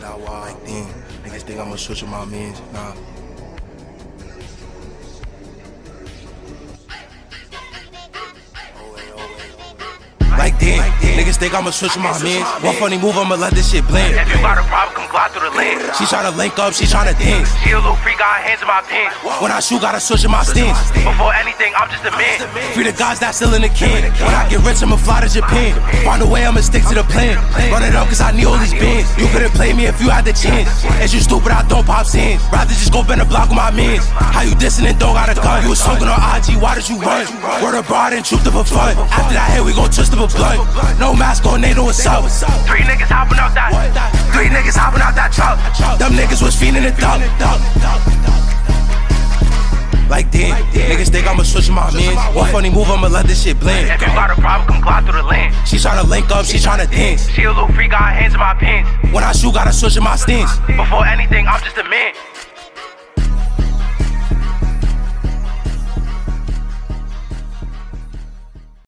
Like then, mm. niggas think I'ma switch with my mans. Nah. Like then, niggas think I'ma switch with my mans. One funny move, I'ma let this shit blend. If you got a problem, glide through the lens. She tryna link up, she tryna dance. She a little freak, got hands in my pants. When I shoot, gotta switch in my stance. Before anything, I'm just a man. Free the guys that still in the can. When I get rich, I'ma fly to Japan. Find a way, I'ma stick to the plan. Run it up, cause I need all these bands. You couldn't play me if you had the chance. As you stupid, I don't pop sands. Rather just go bend a block with my mans. How you dissing and don't got a gun? You was smoking on IG, why did you run? Word abroad and truth for fun. After that hit, we gon' twist up a blunt. No mask on, they know what's up. Three niggas hopping out that. Them niggas was feeding it up. Like then, niggas think I'ma switch my mans. One funny move, I'ma let this shit blend. If you got a problem, come glide through the lens. She tryna link up, she tryna dance. She a little freak, got hands in my pants. When I shoot, gotta switch in my stance. Before anything, I'm just a man.